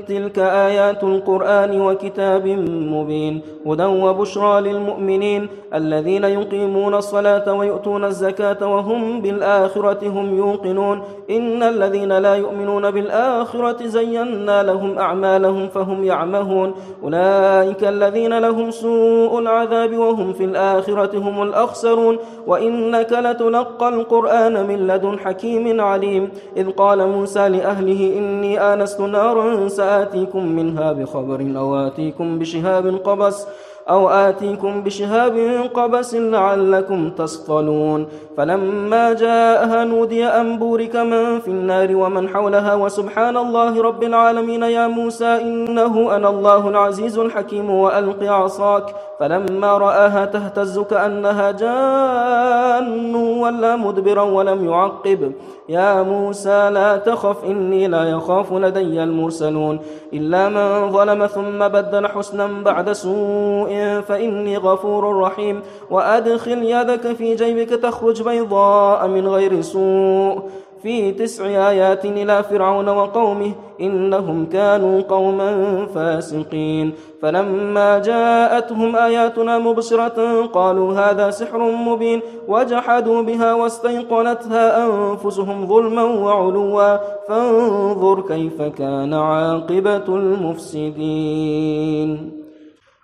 تلك آيات القرآن وكتاب مبين هدى وبشرى للمؤمنين الذين يقيمون الصلاة ويؤتون الزكاة وهم بالآخرة هم يوقنون إن الذين لا يؤمنون بالآخرة زينا لهم أعمالهم فهم يعمهون أولئك الذين لهم سوء العذاب وهم في الآخرة هم الأخسرون وإنك لتلقى القرآن من لدن حكيم عليم إذ قال موسى لأهله إني آنست نارا سآتيكم منها بخبر أو آتيكم بشهاب قبس أو آتيكم بشهاب قبس لعلكم تصطلون. فلما جاءها نودي أن بورك من في النار ومن حولها. وسبحان الله رب العالمين يا موسى إنه أنا الله العزيز الحكيم وألق عصاك. فلما رآها تهتز كأنها جان ولا مدبرا ولم يعقب. يا موسى لا تخف إني لا يخاف لدي المرسلون. إلا من ظلم ثم بدل حسنا بعد سوء فإني غفور رحيم. وأدخل يدك في جيبك تخرج بيضاء من غير سوء. في تسع آيات إلى فرعون وقومه إنهم كانوا قوما فاسقين. فلما جاءتهم آياتنا مبصرة قالوا هذا سحر مبين. وجحدوا بها واستيقنتها أنفسهم ظلما وعلوا. فانظر كيف كان عاقبة المفسدين.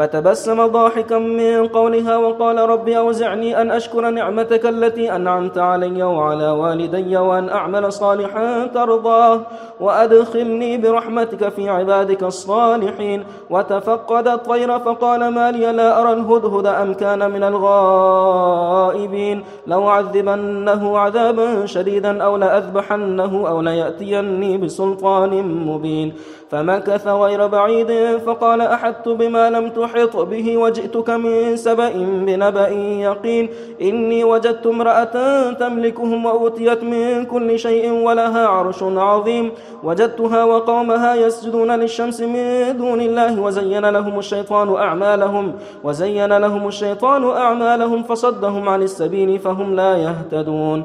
فتبسم ضاحكا من قولها وقال رب أوزعني أن أشكر نعمتك التي أنعمت علي وعلى والدي وأن أعمل صالحا ترضاه وأدخلني برحمتك في عبادك الصالحين وتفقد الطير فقال ما لي لا أرى الهدهد أم كان من الغائبين لو عذبنه عذابا شديدا أو لأذبحنه أو ليأتيني بسلطان مبين فمكث غير بعيد فقال أحدت بما لم تحط به وجئتك من سبأ بنبأ يقين إني وجدت امرأة تملكهم وأوتيت من كل شيء ولها عرش عظيم وجدتها وقومها يسجدون للشمس من دون الله وزين لهم الشيطان أعمالهم وزين لهم الشيطان أعمالهم فصدهم عن السبيل فهم لا يهتدون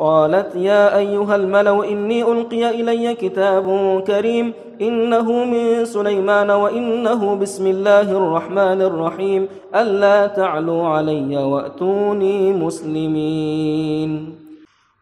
قالت يا أيها الملو إني ألقي إلي كتاب كريم إنه من سليمان وإنه بسم الله الرحمن الرحيم. ألا تعلوا علي وأتوني مسلمين.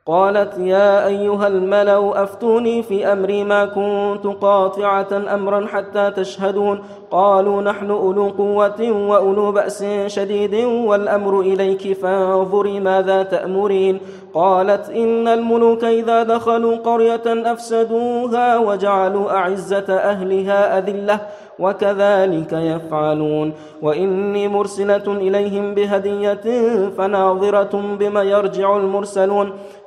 قالت يا أيها الملو أفتوني في أمري ما كنت قاطعة أمرا حتى تشهدون. قالوا نحن أولو قوة وأولو بأس شديد والأمر إليك فانظري ماذا تأمرين. قالت إن الملوك إذا دخلوا قرية أفسدوها وجعلوا أعزة أهلها أذلة وكذلك يفعلون. وإني مرسلة إليهم بهدية فناظرة بما يرجع المرسلون.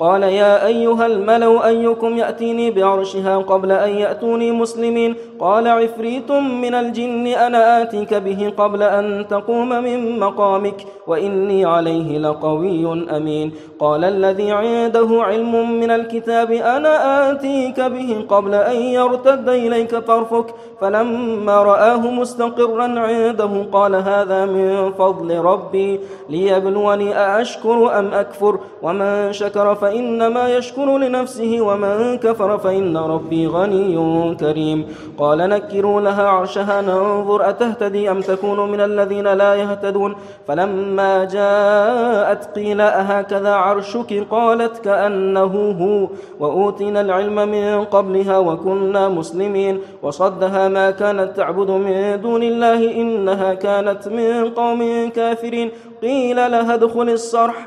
قال يا أيها الملو أيكم يأتيني بعرشها قبل أن يأتوني مسلمين؟ قال عفريت من الجن أنا آتيك به قبل أن تقوم من مقامك وإني عليه لقوي أمين. قال الذي عنده علم من الكتاب أنا آتيك به قبل أن يرتد إليك طرفك فلما رآه مستقرا عنده قال هذا من فضل ربي ليبلوني أأشكر أم أكفر؟ ومن شكر فإنما يشكر لنفسه ومن كفر فإن ربي غني كريم. قال نكروا لها عرشها ننظر أتهتدي أم تكون من الذين لا يهتدون. فلما جاءت قيل أهكذا عرشك؟ قالت كأنه هو. وأوتينا العلم من قبلها وكنا مسلمين. وصدها ما كانت تعبد من دون الله إنها كانت من قوم كافرين. قيل لها ادخل الصرح.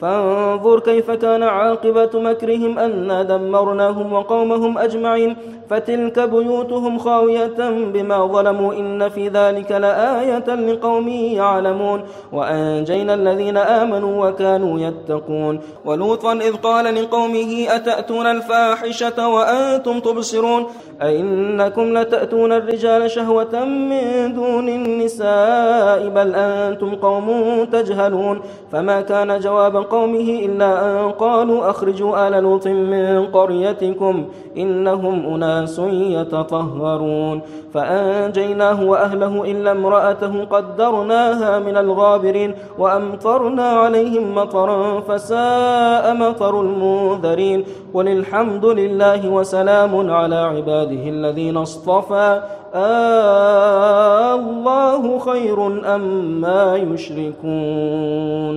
فانظر كيف كان عاقبة مكرهم أنا دمرناهم وقومهم أجمعين فتلك بيوتهم خاوية بما ظلموا إن في ذلك لآية لقوم يعلمون. وأنجينا الذين آمنوا وكانوا يتقون. ولوطا إذ قال لقومه أتأتون الفاحشة وأنتم تبصرون؟ أئنكم لتأتون الرجال شهوة من دون النساء بل أنتم قوم تجهلون. فما كان جواب قومه إلا أن قالوا أخرجوا آل لوط من قريتكم إنهم أناس يتطهرون. فأنجيناه وأهله إلا امرأته قدرناها من الغابرين وأمطرنا عليهم مطرا فساء مطر المنذرين. قل الحمد لله وسلام على عباده الذين اصطفى. آه الله خير أم ما يشركون.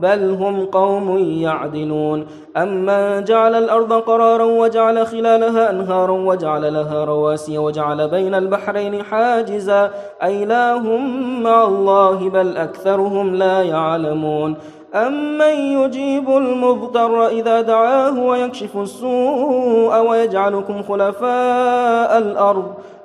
بل هم قوم يعدلون. أما جعل الأرض قرارا وجعل خلالها أنهارا وجعل لها رواسي وجعل بين البحرين حاجزا. أإله مع الله بل أكثرهم لا يعلمون. أمن يجيب المضطر إذا دعاه ويكشف السوء ويجعلكم خلفاء الأرض.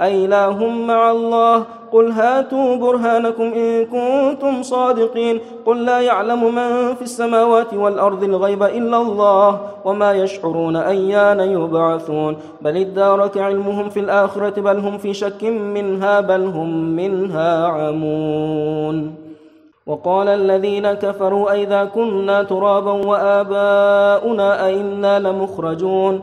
أإله مع الله. قل هاتوا برهانكم إن كنتم صادقين. قل لا يعلم من في السماوات والأرض الغيب إلا الله وما يشعرون أيان يبعثون. بل ادارك علمهم في الآخرة بل هم في شك منها بل هم منها عمون. وقال الذين كفروا أئذا كنا ترابا وآباؤنا أئنا لمخرجون.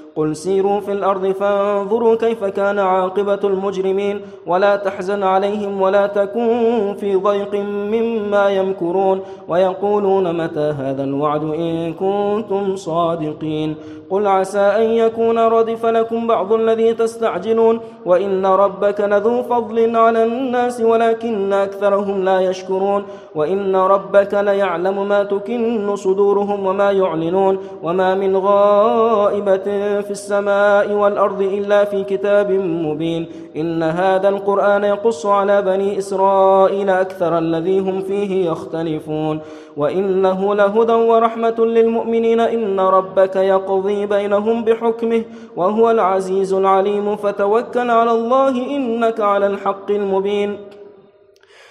قل سيروا في الأرض فانظروا كيف كان عاقبة المجرمين ولا تحزن عليهم ولا تكون في ضيق مما يمكرون ويقولون متى هذا الوعد إن كنتم صادقين قل عسى أن يكون ردف لكم بعض الذي تستعجلون وإن ربك لذو فضل على الناس ولكن أكثرهم لا يشكرون وإن ربك ليعلم ما تكن صدورهم وما يعلنون وما من غائبة في السماء والأرض إلا في كتاب مبين إن هذا القرآن يقص على بني إسرائيل أكثر الذي هم فيه يختلفون وإنه لهدى ورحمة للمؤمنين إن ربك يقضي بينهم بحكمه وهو العزيز العليم فتوكل على الله إنك على الحق المبين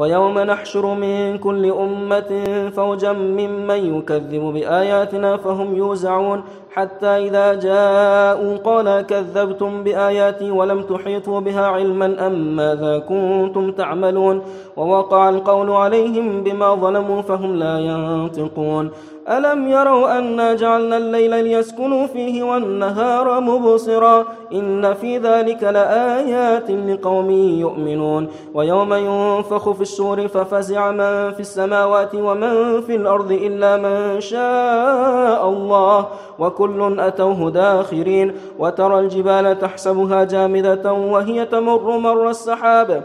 ويوم نحشر من كل أمة فوجا ممن يكذب بآياتنا فهم يوزعون. حتى إذا جاءوا قال كذبتم بآياتي ولم تحيطوا بها علما أم ماذا كنتم تعملون؟ ووقع القول عليهم بما ظلموا فهم لا ينطقون. ألم يروا أنا جعلنا الليل ليسكنوا فيه والنهار مبصرا إن في ذلك لآيات لقوم يؤمنون ويوم ينفخ في السور ففزع من في السماوات ومن في الأرض إلا من شاء الله وكل أتوه داخرين وترى الجبال تحسبها جامدة وهي تمر مر السحاب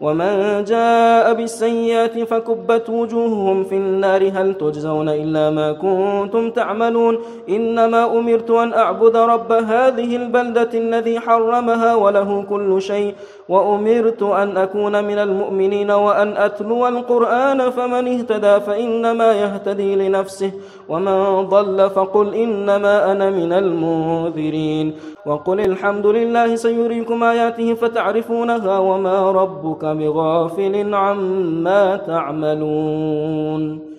ومن جاء بالسيئات فكبت وجوههم في النار هل تجزون إلا ما كنتم تعملون إنما أمرت أن أعبد رب هذه البلدة الذي حرمها وله كل شيء وأمرت أن أكون من المؤمنين وأن أتلو القرآن فمن اهتدى فإنما يهتدي لنفسه ومن ضل فقل إنما أنا من المنذرين وقل الحمد لله سيريكم آياته فتعرفونها وما ربك بغافل عما تعملون